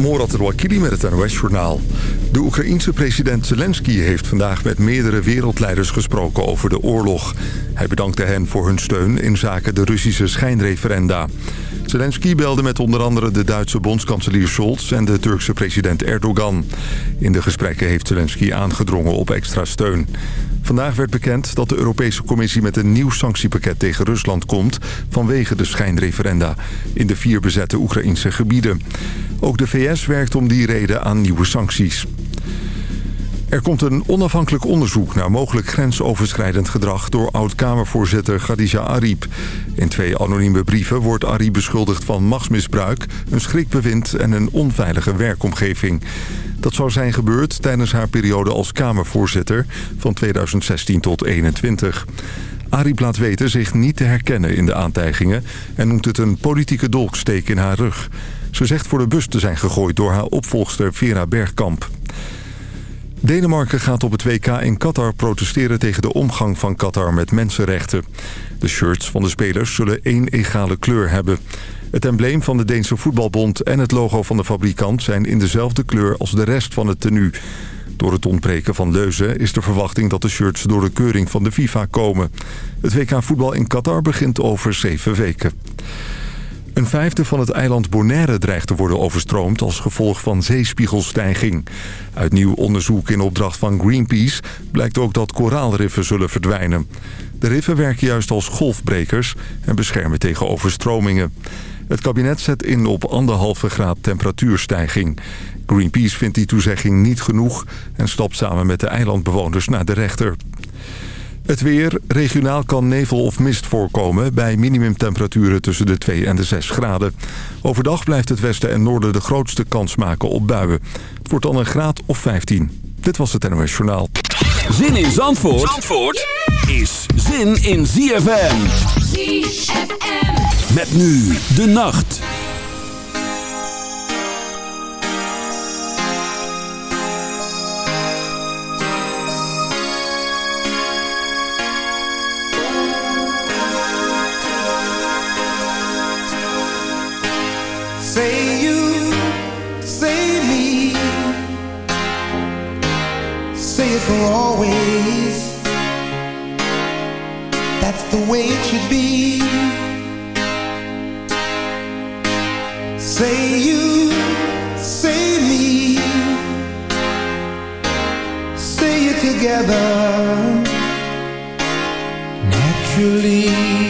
Morat Rouakili met het NOS-journaal. De Oekraïense president Zelensky heeft vandaag met meerdere wereldleiders gesproken over de oorlog. Hij bedankte hen voor hun steun in zaken de Russische schijnreferenda. Zelensky belde met onder andere de Duitse bondskanselier Scholz en de Turkse president Erdogan. In de gesprekken heeft Zelensky aangedrongen op extra steun. Vandaag werd bekend dat de Europese Commissie met een nieuw sanctiepakket tegen Rusland komt... vanwege de schijnreferenda in de vier bezette Oekraïnse gebieden. Ook de VS werkt om die reden aan nieuwe sancties. Er komt een onafhankelijk onderzoek naar mogelijk grensoverschrijdend gedrag... door oud-Kamervoorzitter Khadija Ariep. In twee anonieme brieven wordt Ariep beschuldigd van machtsmisbruik... een schrikbewind en een onveilige werkomgeving. Dat zou zijn gebeurd tijdens haar periode als Kamervoorzitter... van 2016 tot 2021. Ariep laat weten zich niet te herkennen in de aantijgingen... en noemt het een politieke dolksteek in haar rug. Ze zegt voor de bus te zijn gegooid door haar opvolgster Vera Bergkamp. Denemarken gaat op het WK in Qatar protesteren tegen de omgang van Qatar met mensenrechten. De shirts van de spelers zullen één egale kleur hebben. Het embleem van de Deense voetbalbond en het logo van de fabrikant zijn in dezelfde kleur als de rest van het tenue. Door het ontbreken van leuzen is de verwachting dat de shirts door de keuring van de FIFA komen. Het WK voetbal in Qatar begint over zeven weken. Een vijfde van het eiland Bonaire dreigt te worden overstroomd als gevolg van zeespiegelstijging. Uit nieuw onderzoek in opdracht van Greenpeace blijkt ook dat koraalriffen zullen verdwijnen. De riffen werken juist als golfbrekers en beschermen tegen overstromingen. Het kabinet zet in op anderhalve graad temperatuurstijging. Greenpeace vindt die toezegging niet genoeg en stapt samen met de eilandbewoners naar de rechter. Het weer. Regionaal kan nevel of mist voorkomen bij minimumtemperaturen tussen de 2 en de 6 graden. Overdag blijft het westen en noorden de grootste kans maken op buien. Het wordt dan een graad of 15. Dit was het NOS Journaal. Zin in Zandvoort, Zandvoort is zin in ZFM. ZFM. Met nu de nacht. always. That's the way it should be. Say you, say me. Say it together. Naturally.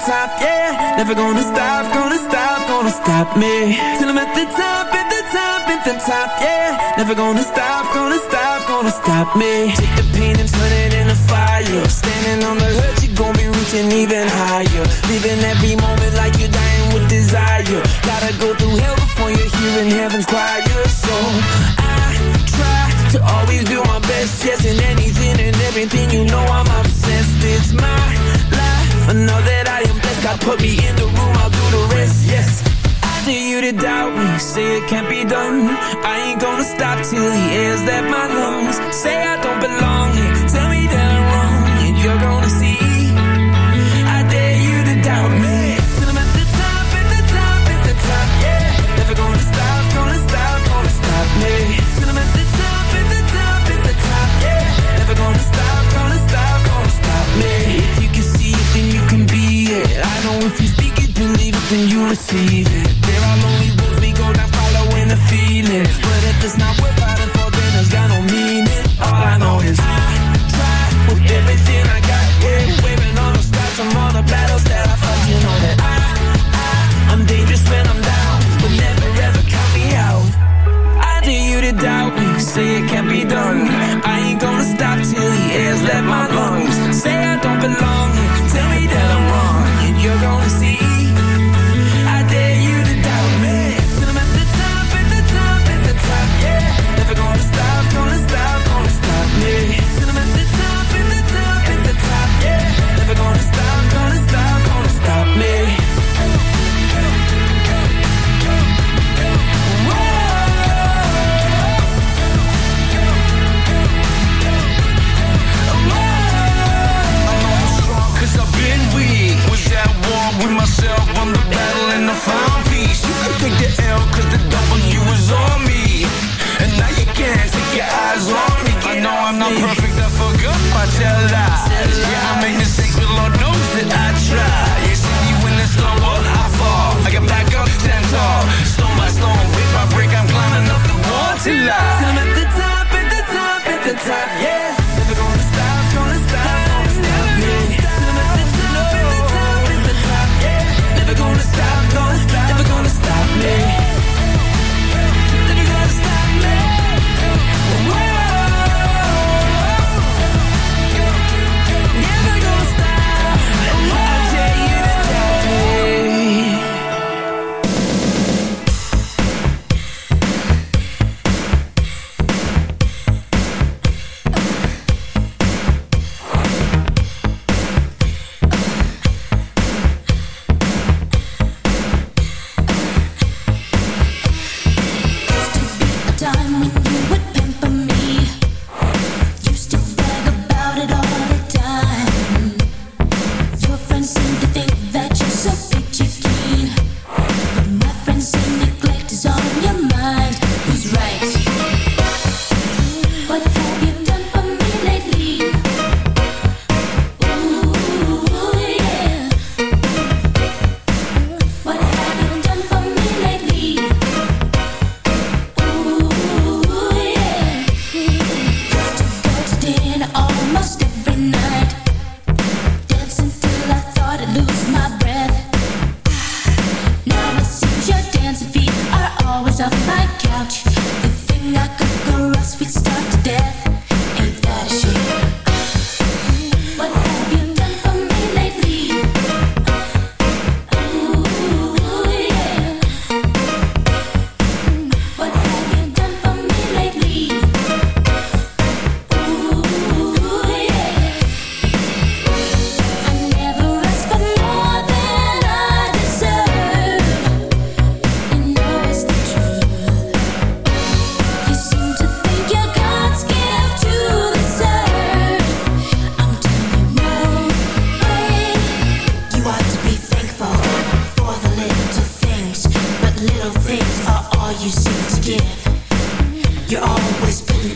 top, yeah. Never gonna stop, gonna stop, gonna stop me. Till I'm at the top, at the top, at the top, yeah. Never gonna stop, gonna stop, gonna stop me. Take the pain and turn it into fire. Standing on the hood, you gon' be reaching even higher. Put me in the room, I'll do the rest, yes. After you to doubt me, say it can't be done. I ain't gonna stop till he air's that my lungs. Say I don't belong here, see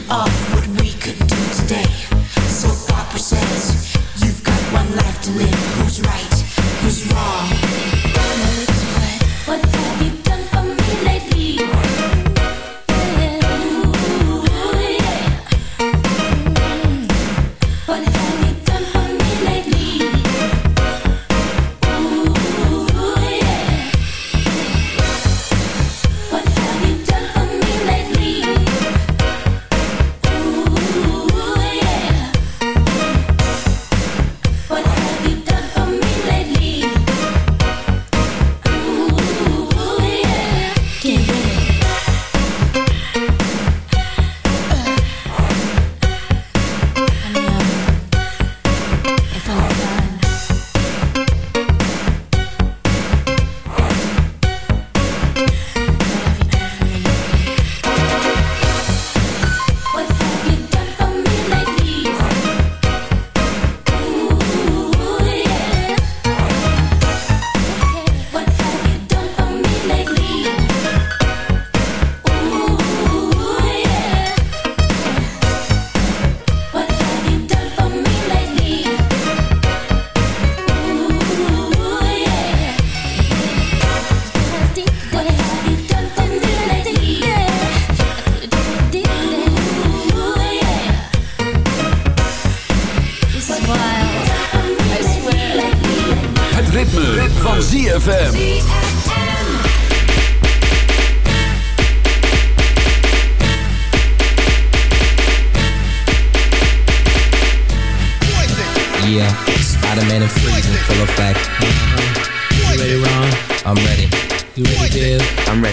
off what we could do today. So Papa says, you've got one life to live. Who's right? Who's wrong?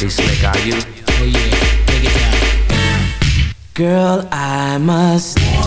pretty slick, are you? Oh yeah, it down. Girl, I must.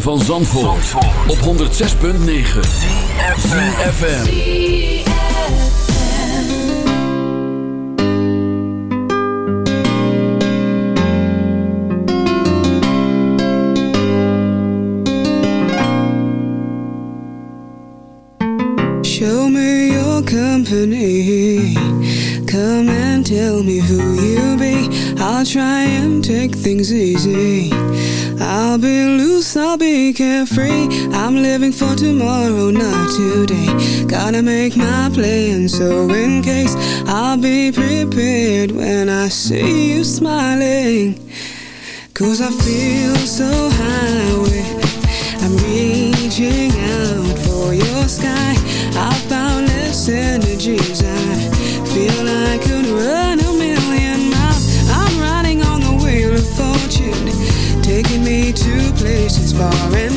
van Zandvoort, Zandvoort. op 106.9 CFFM Show me your company. Come and tell me who you be. I'll try and take things easy. I'll be loose I'll be carefree. I'm living for tomorrow, not today. Gotta make my plan so in case I'll be prepared when I see you smiling. Cause I feel so high I'm reaching out for your sky. I've boundless energies far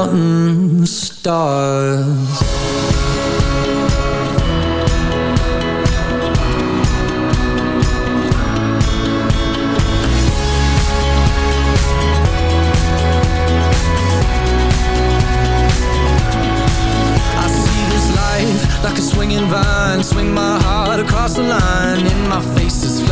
be counting stars. I see this life like a swinging vine. Swing my heart across the line. In my face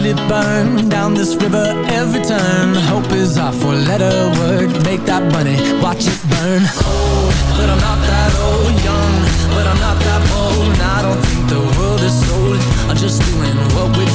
feel it burn down this river every turn. Hope is our four-letter word. Make that money, watch it burn. Old, but I'm not that old. Young, but I'm not that bold. And I don't think the world is sold. I'm just doing what we're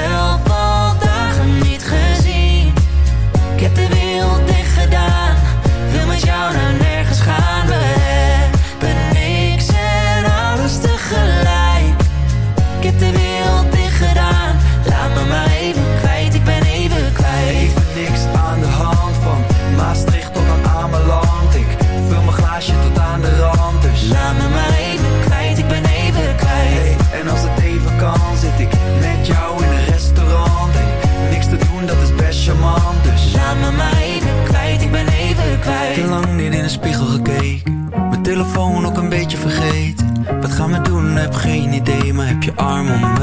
arm om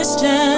question